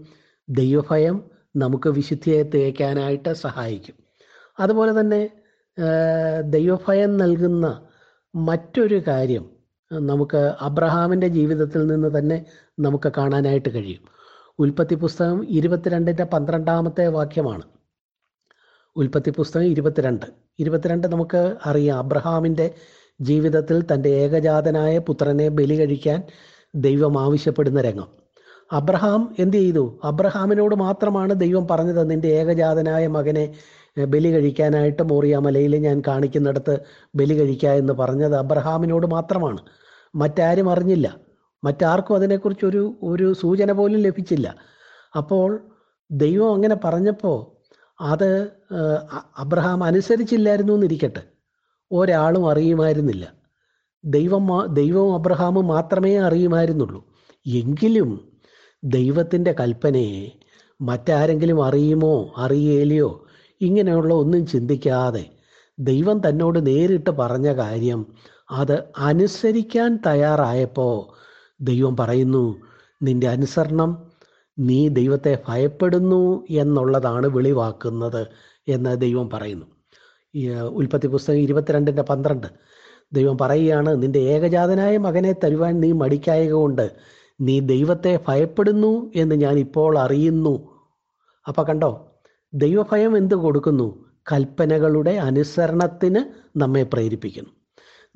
ദൈവഭയം നമുക്ക് വിശുദ്ധിയെ തേക്കാനായിട്ട് സഹായിക്കും. അതുപോലെ തന്നെ ദൈവഭയം നൽകുന്ന മറ്റൊരു കാര്യം നമുക്ക് അബ്രഹാമിന്റെ ജീവിതത്തിൽ നിന്ന് തന്നെ നമുക്ക് കാണാനായിട്ട് കഴിയും. ഉൽപ്പത്തി പുസ്തകം ഇരുപത്തിരണ്ടിന്റെ പന്ത്രണ്ടാമത്തെ വാക്യമാണ്. ഉൽപ്പത്തി പുസ്തകം ഇരുപത്തിരണ്ട്. ഇരുപത്തിരണ്ട് നമുക്ക് അറിയാം. അബ്രഹാമിന്റെ ജീവിതത്തിൽ തന്റെ ഏകജാതനായ പുത്രനെ ബലി കഴിക്കാൻ ദൈവം ആവശ്യപ്പെടുന്ന രംഗം. അബ്രഹാം എന്ത് ചെയ്തു? അബ്രഹാമിനോട് മാത്രമാണ് ദൈവം പറഞ്ഞത് നിന്റെ ഏകജാതനായ മകനെ ബലി കഴിക്കാനായിട്ട് മോറിയ മലയിൽ ഞാൻ കാണിക്കുന്നിടത്ത് ബലി കഴിക്കുക എന്ന് പറഞ്ഞത് അബ്രഹാമിനോട് മാത്രമാണ്. മറ്റാരും അറിഞ്ഞില്ല. മറ്റാർക്കും അതിനെക്കുറിച്ചൊരു ഒരു സൂചന പോലും ലഭിച്ചില്ല. അപ്പോൾ ദൈവം അങ്ങനെ പറഞ്ഞപ്പോൾ അത് അബ്രഹാം അനുസരിച്ചില്ലായിരുന്നു എന്നിരിക്കട്ടെ ഒരാളും അറിയുമായിരുന്നില്ല. ദൈവം ദൈവവും അബ്രഹാമും മാത്രമേ അറിയുമായിരുന്നുള്ളൂ. എങ്കിലും ദൈവത്തിന്റെ കൽപ്പനയെ മറ്റാരെങ്കിലും അറിയുമോ അറിയേലിയോ ഇങ്ങനെയുള്ള ഒന്നും ചിന്തിക്കാതെ ദൈവം തന്നോട് നേരിട്ട് പറഞ്ഞ കാര്യം അത് അനുസരിക്കാൻ തയ്യാറായപ്പോൾ ദൈവം പറയുന്നു നിന്റെ അനുസരണം നീ ദൈവത്തെ ഭയപ്പെടുന്നു എന്നുള്ളതാണ് വെളിവാക്കുന്നത് എന്ന് ദൈവം പറയുന്നു. ഉൽപ്പത്തി പുസ്തകം ഇരുപത്തിരണ്ടിന്റെ പന്ത്രണ്ട്. ദൈവം പറയുകയാണ് നിന്റെ ഏകജാതനായ മകനെ തരുവാൻ നീ മടിക്കായക നീ ദൈവത്തെ ഭയപ്പെടുന്നു എന്ന് ഞാൻ ഇപ്പോൾ അറിയുന്നു. അപ്പം കണ്ടോ ദൈവഭയം എന്ത് കൊടുക്കുന്നു? കൽപ്പനകളുടെ അനുസരണത്തിന് നമ്മെ പ്രേരിപ്പിക്കുന്നു.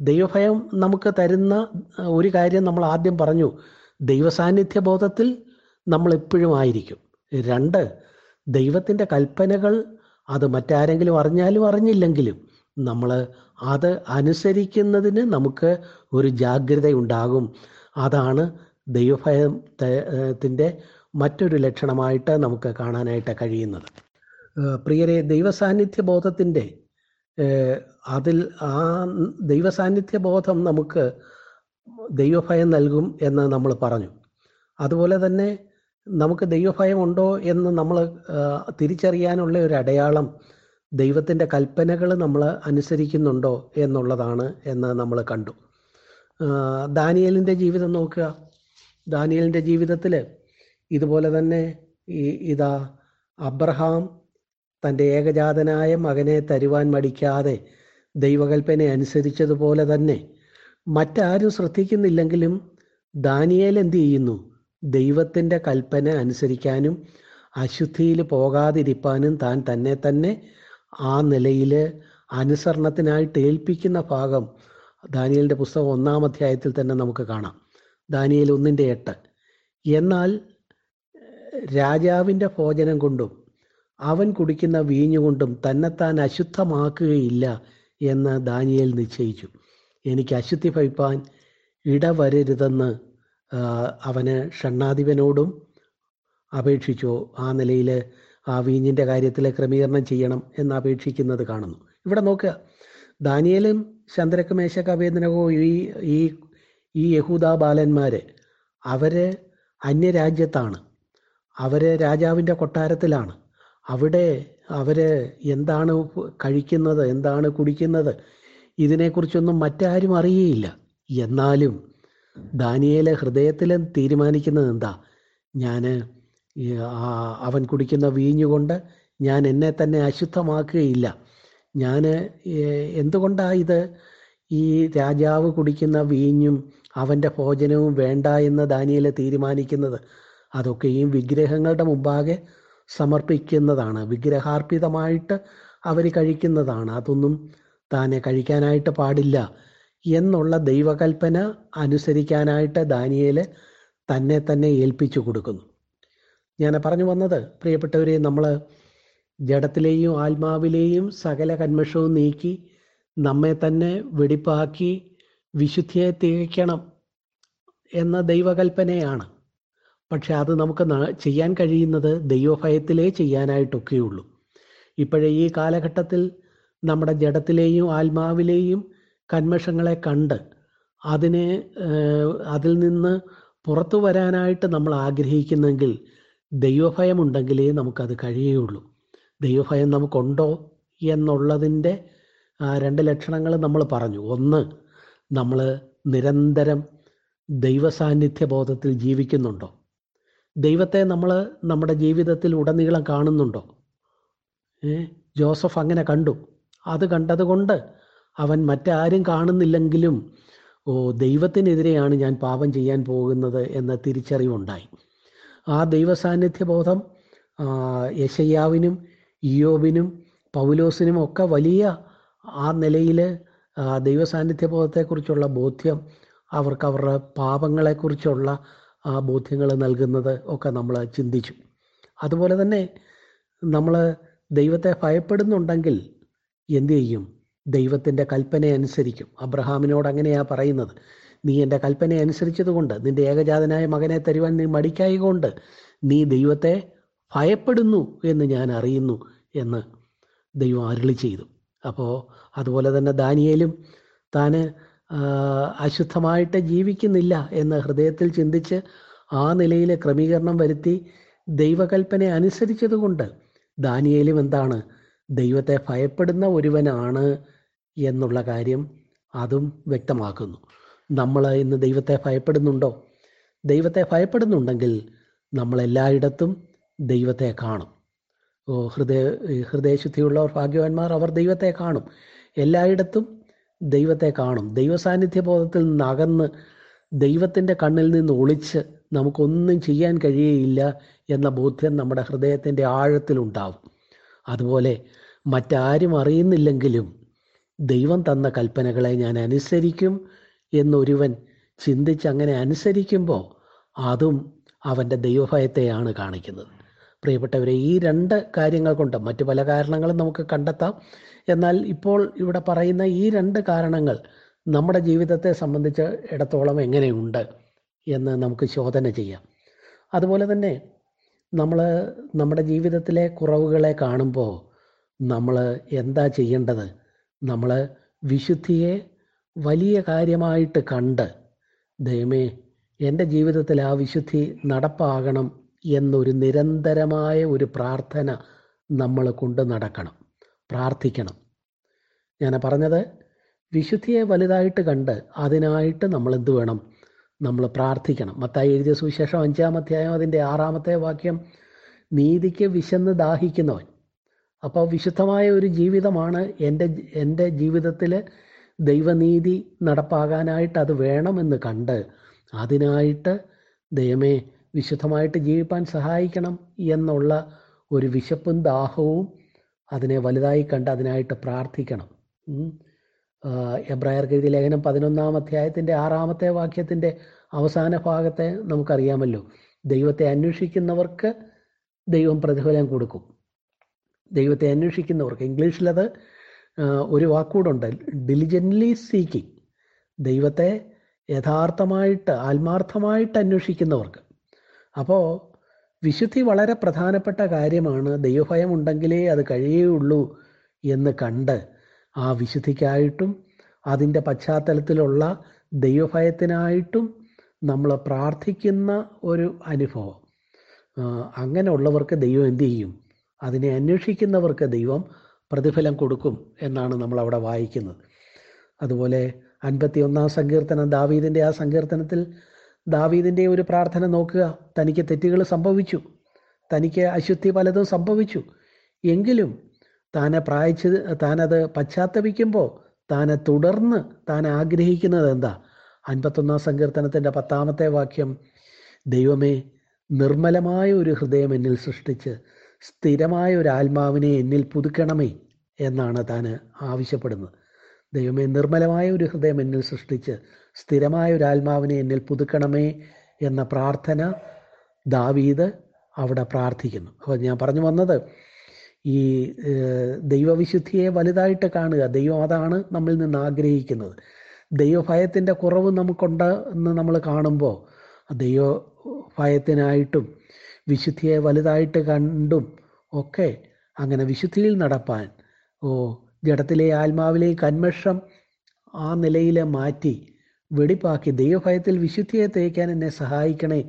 ദൈവഭയം നമുക്ക് തരുന്ന ഒരു കാര്യം നമ്മൾ ആദ്യം പറഞ്ഞു. ദൈവസാന്നിധ്യ ബോധത്തിൽ നമ്മൾ എപ്പോഴും ആയിരിക്കും. രണ്ട് ദൈവത്തിന്റെ കൽപ്പനകൾ അത് മറ്റാരെങ്കിലും അറിഞ്ഞാലും അറിഞ്ഞില്ലെങ്കിലും നമ്മൾ അത് അനുസരിക്കുന്നതിന് നമുക്ക് ഒരു ജാഗ്രത ഉണ്ടാകും അതാണ് ദൈവഭയത്തിന്റെ മറ്റൊരു ലക്ഷണമായിട്ട് നമുക്ക് കാണാനായിട്ട് കഴിയുന്നത്. പ്രിയരെ ദൈവസാന്നിധ്യ ബോധത്തിന്റെ അതിൽ ആ ദൈവസാന്നിധ്യ ബോധം നമുക്ക് ദൈവഭയം നൽകും എന്ന് നമ്മൾ പറഞ്ഞു. അതുപോലെ തന്നെ നമുക്ക് ദൈവഭയം ഉണ്ടോ എന്ന് നമ്മൾ തിരിച്ചറിയാനുള്ള ഒരു അടയാളം ദൈവത്തിന്റെ കൽപ്പനകൾ നമ്മൾ അനുസരിക്കുന്നുണ്ടോ എന്നുള്ളതാണ് എന്ന് നമ്മൾ കണ്ടു. ദാനിയലിന്റെ ജീവിതം നോക്കുക. ദാനിയലിന്റെ ജീവിതത്തിൽ ഇതുപോലെ തന്നെ ഈ ഇതാ അബ്രഹാം തന്റെ ഏകജാതനായ മകനെ തരുവാൻ മടിക്കാതെ ദൈവകൽപ്പന അനുസരിച്ചതുപോലെ തന്നെ മറ്റാരും ശ്രദ്ധിക്കുന്നില്ലെങ്കിലും ദാനിയേൽ എന്തു ചെയ്യുന്നു? ദൈവത്തിന്റെ കൽപ്പന അനുസരിക്കാനും അശുദ്ധിയിൽ പോകാതിരിപ്പാനും താൻ തന്നെ തന്നെ ആ നിലയിൽ അനുസരണത്തിനായിട്ട് ഏൽപ്പിക്കുന്ന ഭാഗം ദാനിയലിന്റെ പുസ്തകം ഒന്നാം അധ്യായത്തിൽ തന്നെ നമുക്ക് കാണാം. ദാനിയൽ ഒന്നിന്റെ എട്ട്. എന്നാൽ രാജാവിന്റെ ഭോജനം കൊണ്ടും അവൻ കുടിക്കുന്ന വീഞ്ഞുകൊണ്ടും തന്നെത്താൻ അശുദ്ധമാക്കുകയില്ല എന്ന് ദാനിയേൽ നിശ്ചയിച്ചു. എനിക്ക് അശുദ്ധി ഭവിപ്പാൻ ഇടവരരുതെന്ന് അവന് ഷണ്ണാധിപനോടും അപേക്ഷിച്ചു. ആ നിലയിൽ ആ വീഞ്ഞിന്റെ കാര്യത്തിൽ ക്രമീകരണം ചെയ്യണം എന്ന് അപേക്ഷിക്കുന്നത് കാണുന്നു. ഇവിടെ നോക്കുക. ദാനിയലും ചന്ദ്രക്ക് കവേന്ദ്രകോ ഈ ഈ ഈ യഹൂദ ബാലന്മാർ അവർ അന്യരാജ്യത്താണ്. അവർ രാജാവിന്റെ കൊട്ടാരത്തിലാണ്. അവിടെ അവർ എന്താണ് കഴിക്കുന്നത് എന്താണ് കുടിക്കുന്നത് ഇതിനെക്കുറിച്ചൊന്നും മറ്റാരും അറിയുകയില്ല എന്നാലും ദാനിയേലെ ഹൃദയത്തിൽ തീരുമാനിക്കുന്നത് എന്താ? ഞാൻ അവൻ കുടിക്കുന്ന വീഞ്ഞുകൊണ്ട് ഞാൻ എന്നെ തന്നെ അശുദ്ധമാക്കുകയില്ല. ഞാൻ എന്തുകൊണ്ടാണ് ഇത്? ഈ രാജാവ് കുടിക്കുന്ന വീഞ്ഞും അവന്റെ ഭോജനവും വേണ്ട എന്ന് ദാനിയേലെ തീരുമാനിക്കുന്നത്. ഈ വിഗ്രഹങ്ങളുടെ മുമ്പാകെ സമർപ്പിക്കുന്നതാണ് വിഗ്രഹാർപ്പിതമായിട്ട് അവർ കഴിക്കുന്നതാണ്. അതൊന്നും താനെ കഴിക്കാനായിട്ട് പാടില്ല എന്നുള്ള ദൈവകൽപ്പന അനുസരിക്കാനായിട്ട് ദാനിയേൽ തന്നെ തന്നെ ഏൽപ്പിച്ചു കൊടുക്കുന്നു. ഞാൻ പറഞ്ഞു വന്നത് പ്രിയപ്പെട്ടവരെ നമ്മൾ ജഡത്തിലെയും ആത്മാവിലെയും സകല കന്മഷവും നീക്കി നമ്മെ തന്നെ വെടിപ്പാക്കി വിശുദ്ധിയെ തികയ്ക്കണം എന്ന ദൈവകൽപ്പനയാണ്. പക്ഷെ അത് നമുക്ക് ചെയ്യാൻ കഴിയുന്നത് ദൈവഭയത്തിലേ ചെയ്യാനായിട്ടൊക്കെയുള്ളൂ. ഇപ്പോഴേ ഈ കാലഘട്ടത്തിൽ നമ്മുടെ ജഡത്തിലെയും ആത്മാവിലെയും കന്മഷങ്ങളെ കണ്ട് അതിനെ അതിൽ നിന്ന് പുറത്തു വരാനായിട്ട് നമ്മൾ ആഗ്രഹിക്കുന്നെങ്കിൽ ദൈവഭയമുണ്ടെങ്കിലേ നമുക്കത് കഴിയുകയുള്ളൂ. ദൈവഭയം നമുക്കുണ്ടോ എന്നുള്ളതിന്റെ രണ്ട് ലക്ഷണങ്ങൾ നമ്മൾ പറഞ്ഞു. ഒന്ന് നമ്മൾ നിരന്തരം ദൈവസാന്നിധ്യ ബോധത്തിൽ ജീവിക്കുന്നുണ്ടോ? ദൈവത്തെ നമ്മൾ നമ്മുടെ ജീവിതത്തിൽ ഉടനീളം കാണുന്നുണ്ടോ? ഏ? ജോസഫ് അങ്ങനെ കണ്ടു. അത് കണ്ടതുകൊണ്ട് അവൻ മറ്റാരും കാണുന്നില്ലെങ്കിലും ഓ ദൈവത്തിനെതിരെയാണ് ഞാൻ പാപം ചെയ്യാൻ പോകുന്നത് എന്ന തിരിച്ചറിവുണ്ടായി. ആ ദൈവസാന്നിധ്യ ബോധം യശയ്യാവിനും ഇയോബിനും പൗലോസിനും ഒക്കെ വലിയ ആ നിലയിൽ ദൈവസാന്നിധ്യ ബോധത്തെക്കുറിച്ചുള്ള ബോധ്യം അവർക്ക് അവരുടെ പാപങ്ങളെക്കുറിച്ചുള്ള ആ ബോധ്യങ്ങൾ നൽകുന്നത് ഒക്കെ നമ്മൾ ചിന്തിച്ചു. അതുപോലെ തന്നെ നമ്മൾ ദൈവത്തെ ഭയപ്പെടുന്നുണ്ടെങ്കിൽ എന്തു ചെയ്യും? ദൈവത്തിന്റെ കൽപ്പന അനുസരിക്കും. അബ്രഹാമിനോട് അങ്ങനെയാണ് പറയുന്നത്. നീ എന്റെ കൽപ്പന അനുസരിച്ചതുകൊണ്ട് നിന്റെ ഏകജാതനായ മകനെ തരുവാൻ നീ മടിക്കായ കൊണ്ട് നീ ദൈവത്തെ ഭയപ്പെടുന്നു എന്ന് ഞാൻ അറിയുന്നു എന്ന് ദൈവം അരുളി ചെയ്തു. അപ്പോൾ അതുപോലെ തന്നെ ദാനിയേലും ആ, അശുദ്ധമായിട്ട് ജീവിക്കുന്നില്ല എന്ന് ഹൃദയത്തിൽ ചിന്തിച്ച് ആ നിലയിൽ ക്രമീകരണം വരുത്തി ദൈവകൽപ്പന അനുസരിച്ചതുകൊണ്ട് ദാനിയേലും എന്താണ് ദൈവത്തെ ഭയപ്പെടുന്ന ഒരുവനാണ് എന്നുള്ള കാര്യം അതും വ്യക്തമാക്കുന്നു. നമ്മൾ ഇന്ന് ദൈവത്തെ ഭയപ്പെടുന്നുണ്ടോ? ദൈവത്തെ ഭയപ്പെടുന്നുണ്ടെങ്കിൽ നമ്മൾ എല്ലായിടത്തും ദൈവത്തെ കാണും. ഹൃദയ ഹൃദയശുദ്ധിയുള്ളവർ ഭാഗ്യവാന്മാർ അവർ ദൈവത്തെ കാണും. എല്ലായിടത്തും ദൈവത്തെ കാണും. ദൈവസാന്നിധ്യ ബോധത്തിൽ നിന്ന് അകന്ന് ദൈവത്തിന്റെ കണ്ണിൽ നിന്ന് ഒളിച്ച് നമുക്കൊന്നും ചെയ്യാൻ കഴിയുകയില്ല എന്ന ബോധ്യം നമ്മുടെ ഹൃദയത്തിന്റെ ആഴത്തിലുണ്ടാവും അതുപോലെ മറ്റാരും അറിയുന്നില്ലെങ്കിലും ദൈവം തന്ന കൽപ്പനകളെ ഞാൻ അനുസരിക്കും എന്നൊരുവൻ ചിന്തിച്ച് അങ്ങനെ അനുസരിക്കുമ്പോൾ അതും അവന്റെ ദൈവഭയത്തെയാണ് കാണിക്കുന്നത്. പ്രിയപ്പെട്ടവരെ ഈ രണ്ട് കാര്യങ്ങൾ കൊണ്ട് മറ്റു പല കാരണങ്ങളും നമുക്ക് കണ്ടെത്താം. എന്നാൽ ഇപ്പോൾ ഇവിടെ പറയുന്ന ഈ രണ്ട് കാരണങ്ങൾ നമ്മുടെ ജീവിതത്തെ സംബന്ധിച്ച് ഇടത്തോളം എങ്ങനെയുണ്ട് എന്ന് നമുക്ക് ശോധന ചെയ്യാം. അതുപോലെ തന്നെ നമ്മൾ നമ്മുടെ ജീവിതത്തിലെ കുറവുകളെ കാണുമ്പോൾ നമ്മൾ എന്താ ചെയ്യേണ്ടത്? നമ്മൾ വിശുദ്ധിയെ വലിയ കാര്യമായിട്ട് കണ്ട് ദൈവമേ എന്റെ ജീവിതത്തിൽ ആ വിശുദ്ധി നടപ്പാകണം എന്നൊരു നിരന്തരമായ ഒരു പ്രാർത്ഥന നമ്മൾ കൊണ്ട് നടക്കണം. പ്രാർത്ഥിക്കണം. ഞാൻ പറഞ്ഞത് വിശുദ്ധിയെ വലുതായിട്ട് കണ്ട് അതിനായിട്ട് നമ്മൾ എന്ത് വേണം? നമ്മൾ പ്രാർത്ഥിക്കണം. മത്തായി എഴുതിയ സുവിശേഷം അഞ്ചാം അധ്യായം അതിന്റെ ആറാമത്തെ വാക്യം നീതിക്ക് വിശന്ന് ദാഹിക്കുന്നവൻ. അപ്പോൾ വിശുദ്ധമായ ഒരു ജീവിതമാണ് എന്റെ എന്റെ ജീവിതത്തിൽ ദൈവനീതി നടപ്പാകാനായിട്ട് അത് വേണമെന്ന് കണ്ട് അതിനായിട്ട് ദൈവമേ വിശുദ്ധമായിട്ട് ജീവിപ്പാൻ സഹായിക്കണം എന്നുള്ള ഒരു വിശപ്പും ദാഹവും അതിനെ വലുതായി കണ്ട് അതിനായിട്ട് പ്രാർത്ഥിക്കണം. എബ്രായർ എഴുതിയ ലേഖനം പതിനൊന്നാം അധ്യായത്തിന്റെ ആറാമത്തെ വാക്യത്തിന്റെ അവസാന ഭാഗത്തെ നമുക്കറിയാമല്ലോ. ദൈവത്തെ അന്വേഷിക്കുന്നവർക്ക് ദൈവം പ്രതിഫലം കൊടുക്കും. ദൈവത്തെ അന്വേഷിക്കുന്നവർക്ക് ഇംഗ്ലീഷിലത് ഒരു വാക്കുകൂടുണ്ട്. ഡിലിജന്റ്ലി സീക്കിങ് ദൈവത്തെ യഥാർത്ഥമായിട്ട് ആത്മാർത്ഥമായിട്ട് അന്വേഷിക്കുന്നവർക്ക്. അപ്പോൾ വിശുദ്ധി വളരെ പ്രധാനപ്പെട്ട കാര്യമാണ്. ദൈവഭയം ഉണ്ടെങ്കിലേ അത് കഴിയുള്ളൂ എന്ന് കണ്ട് ആ വിശുദ്ധിക്കായിട്ടും അതിന്റെ പശ്ചാത്തലത്തിലുള്ള ദൈവഭയത്തിനായിട്ടും നമ്മൾ പ്രാർത്ഥിക്കുന്ന ഒരു അനുഭവം. അങ്ങനെയുള്ളവർക്ക് ദൈവം എന്തു ചെയ്യും? അതിനെ അന്വേഷിക്കുന്നവർക്ക് ദൈവം പ്രതിഫലം കൊടുക്കും എന്നാണ് നമ്മൾ അവിടെ വായിക്കുന്നത്. അതുപോലെ അൻപത്തി ഒന്നാം സങ്കീർത്തനം ദാവീദിന്റെ ആ സങ്കീർത്തനത്തിൽ ദാവീദിന്റെ ഒരു പ്രാർത്ഥന നോക്കുക. തനിക്ക് തെറ്റുകൾ സംഭവിച്ചു. തനിക്ക് അശുദ്ധി പലതും സംഭവിച്ചു. എങ്കിലും താനെ പ്രായച്ച് താനത് പശ്ചാത്തപിക്കുമ്പോൾ താനെ തുടർന്ന് താൻ ആഗ്രഹിക്കുന്നത് എന്താ? അൻപത്തൊന്നാം സങ്കീർത്തനത്തിന്റെ പത്താമത്തെ വാക്യം ദൈവമേ നിർമ്മലമായ ഒരു ഹൃദയം എന്നിൽ സൃഷ്ടിച്ച് സ്ഥിരമായ ഒരു ആത്മാവിനെ എന്നിൽ പുതുക്കണമേ എന്നാണ് താൻ ആവശ്യപ്പെടുന്നത്. ദൈവമേ നിർമ്മലമായ ഒരു ഹൃദയം എന്നിൽ സൃഷ്ടിച്ച് സ്ഥിരമായ ഒരു ആത്മാവിനെ എന്നിൽ പുതുക്കണമേ എന്ന പ്രാർത്ഥന ദാവീദ് അവിടെ പ്രാർത്ഥിക്കുന്നു. അപ്പോൾ ഞാൻ പറഞ്ഞു വന്നത് ഈ ദൈവവിശുദ്ധിയെ വലുതായിട്ട് കാണുക ദൈവം അതാണ് നമ്മിൽ നിന്ന് ആഗ്രഹിക്കുന്നത്. ദൈവഭയത്തിന്റെ കുറവ് നമുക്കുണ്ട് എന്ന് നമ്മൾ കാണുമ്പോൾ ദൈവ ഭയത്തിനായിട്ടും വിശുദ്ധിയെ വലുതായിട്ട് കണ്ടും ഒക്കെ അങ്ങനെ വിശുദ്ധിയിൽ നടപ്പാൻ ഓ ജഡത്തിലെ ആത്മാവിലെ കന്മഷം ആ നിലയിൽ മാറ്റി വെടിപ്പാക്കി ദൈവഭയത്തിൽ വിശുദ്ധിയെ തേക്കാൻ എന്നെ സഹായിക്കണേ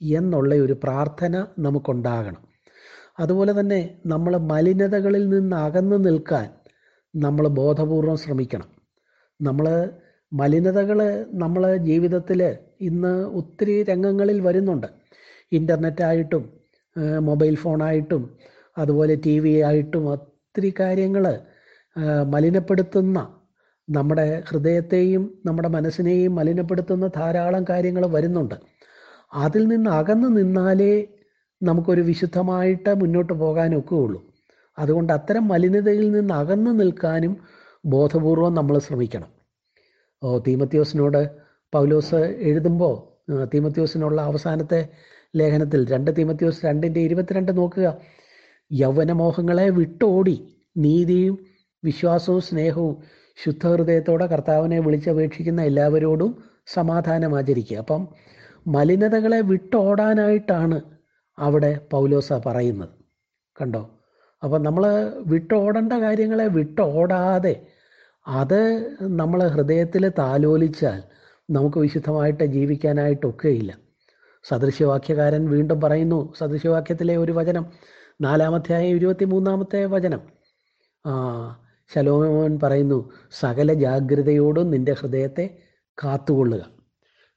എന്നുള്ള ഒരു പ്രാർത്ഥന നമുക്കുണ്ടാകണം. അതുപോലെ തന്നെ നമ്മൾ മലിനതകളിൽ നിന്ന് അകന്നു നിൽക്കാൻ നമ്മൾ ബോധപൂർവം ശ്രമിക്കണം. നമ്മൾ മലിനതകൾ നമ്മൾ ജീവിതത്തിൽ ഇന്ന് ഒത്തിരി രംഗങ്ങളിൽ വരുന്നുണ്ട്. ഇന്റർനെറ്റായിട്ടും മൊബൈൽ ഫോണായിട്ടും അതുപോലെ ടി വി ആയിട്ടും ഒത്തിരി കാര്യങ്ങൾ മലിനപ്പെടുത്തുന്ന നമ്മുടെ ഹൃദയത്തെയും നമ്മുടെ മനസ്സിനെയും മലിനപ്പെടുത്തുന്ന ധാരാളം കാര്യങ്ങൾ വരുന്നുണ്ട്. അതിൽ നിന്ന് അകന്നു നിന്നാലേ നമുക്കൊരു വിശുദ്ധമായിട്ട് മുന്നോട്ട് പോകാനൊക്കെ ഉള്ളൂ അതുകൊണ്ട് അത്തരം മലിനതയിൽ നിന്ന് അകന്നു നിൽക്കാനും ബോധപൂർവം നമ്മൾ ശ്രമിക്കണം. ഓ തീമത്യോസിനോട് പൗലോസ് എഴുതുമ്പോൾ തീമത്യോസിനുള്ള അവസാനത്തെ ലേഖനത്തിൽ രണ്ട് തീമത്യോസ് രണ്ടിന്റെ ഇരുപത്തിരണ്ട് നോക്കുക. യൗവനമോഹങ്ങളെ വിട്ടോടി നീതിയും വിശ്വാസവും സ്നേഹവും ശുദ്ധഹൃദയത്തോടെ കർത്താവിനെ വിളിച്ചപേക്ഷിക്കുന്ന എല്ലാവരോടും സമാധാനം ആചരിക്കുക അപ്പം മലിനതകളെ വിട്ടോടാനായിട്ടാണ് അവിടെ പൗലോസ പറയുന്നത്. കണ്ടോ? അപ്പം നമ്മൾ വിട്ടോടേണ്ട കാര്യങ്ങളെ വിട്ടോടാതെ അത് നമ്മൾ ഹൃദയത്തിൽ താലോലിച്ചാൽ നമുക്ക് വിശുദ്ധമായിട്ട് ജീവിക്കാനായിട്ടൊക്കെയില്ല. സദൃശ്യവാക്യകാരൻ വീണ്ടും പറയുന്നു സദൃശ്യവാക്യത്തിലെ ഒരു വചനം നാലാമധ്യായ ഇരുപത്തി മൂന്നാമത്തെ വചനം ശലോമോൻ പറയുന്നു സകല ജാഗ്രതയോടും നിന്റെ ഹൃദയത്തെ കാത്തുകൊള്ളുക.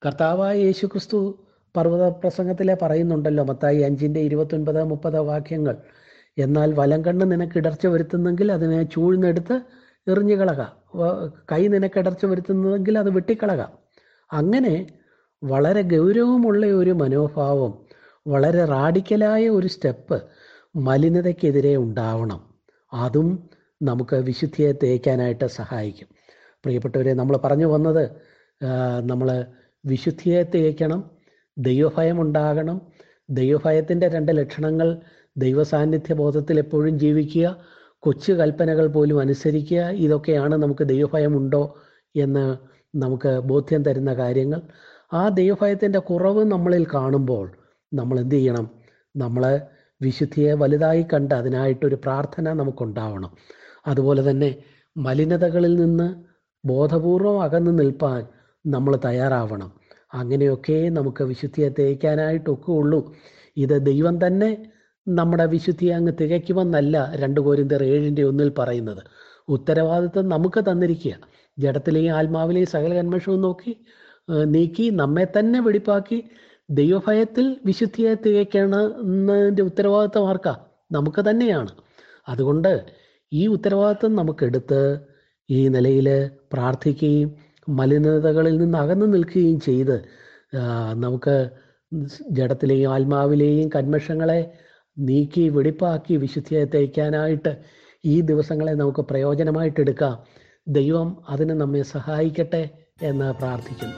കർത്താവായ യേശു ക്രിസ്തു പർവത പ്രസംഗത്തിലെ പറയുന്നുണ്ടല്ലോ മത്തായി അഞ്ചിന്റെ ഇരുപത്തൊൻപത് മുപ്പത് വാക്യങ്ങൾ എന്നാൽ വലം കണ്ണ് നിനക്ക് ഇടർച്ച വരുത്തുന്നെങ്കിൽ അതിനെ ചൂഴ്ന്നെടുത്ത് എറിഞ്ഞു കളക. കൈ നിനക്ക് ഇടർച്ച വരുത്തുന്നതെങ്കിൽ അത് വെട്ടിക്കളക. അങ്ങനെ വളരെ ഗൗരവമുള്ള ഒരു മനോഭാവം വളരെ റാഡിക്കലായ ഒരു സ്റ്റെപ്പ് മലിനതയ്ക്കെതിരെ ഉണ്ടാവണം. അതും നമുക്ക് വിശുദ്ധിയെ തേക്കാനായിട്ട് സഹായിക്കും. പ്രിയപ്പെട്ടവരെ നമ്മൾ പറഞ്ഞു വന്നത് നമ്മൾ വിശുദ്ധിയെ തേക്കണം ദൈവഭയം ഉണ്ടാകണം ദൈവഭയത്തിന്റെ രണ്ട് ലക്ഷണങ്ങൾ ദൈവസാന്നിധ്യ ബോധത്തിൽ എപ്പോഴും ജീവിക്കുക കൊച്ചു കൽപ്പനകൾ പോലും അനുസരിക്കുക ഇതൊക്കെയാണ് നമുക്ക് ദൈവഭയം ഉണ്ടോ എന്ന് നമുക്ക് ബോധ്യം തരുന്ന കാര്യങ്ങൾ. ആ ദൈവഭയത്തിന്റെ കുറവ് നമ്മളിൽ കാണുമ്പോൾ നമ്മൾ എന്ത് ചെയ്യണം? നമ്മൾ വിശുദ്ധിയെ വലുതായി കണ്ട് അതിനായിട്ടൊരു പ്രാർത്ഥന നമുക്കുണ്ടാവണം. അതുപോലെ തന്നെ മലിനതകളിൽ നിന്ന് ബോധപൂർവം അകന്നു നിൽപ്പാൻ നമ്മൾ തയ്യാറാവണം. അങ്ങനെയൊക്കെ നമുക്ക് വിശുദ്ധിയെ തേക്കാനായിട്ടൊക്കെ ഉള്ളൂ ഇത് ദൈവം തന്നെ നമ്മുടെ വിശുദ്ധിയെ അങ്ങ് തികയ്ക്കുമെന്നല്ല രണ്ട് കോരിന്തർ ഏഴിന്റെ ഒന്നിൽ പറയുന്നത്. ഉത്തരവാദിത്വം നമുക്ക് തന്നിരിക്കുക. ജഡത്തിലെയും ആത്മാവിലെയും സകല കന്മഷവും നോക്കി നീക്കി നമ്മെ തന്നെ വെടിപ്പാക്കി ദൈവഭയത്തിൽ വിശുദ്ധിയെ തികയ്ക്കണമെന്നതിന്റെ ഉത്തരവാദിത്വം ആർക്കാ? നമുക്ക് തന്നെയാണ്. അതുകൊണ്ട് ഈ ഉത്തരവാദിത്വം നമുക്കെടുത്ത് ഈ നിലയിൽ പ്രാർത്ഥിക്കുകയും മലിനതകളിൽ നിന്ന് അകന്നു നിൽക്കുകയും ചെയ്ത് നമുക്ക് ജഡത്തിലെയും ആത്മാവിലെയും കന്മഷങ്ങളെ നീക്കി വെടിപ്പാക്കി വിശുദ്ധിയെ തയ്ക്കാനായിട്ട് ഈ ദിവസങ്ങളെ നമുക്ക് പ്രയോജനമായിട്ടെടുക്കാം. ദൈവം അതിന് നമ്മെ സഹായിക്കട്ടെ എന്ന് പ്രാർത്ഥിക്കുന്നു.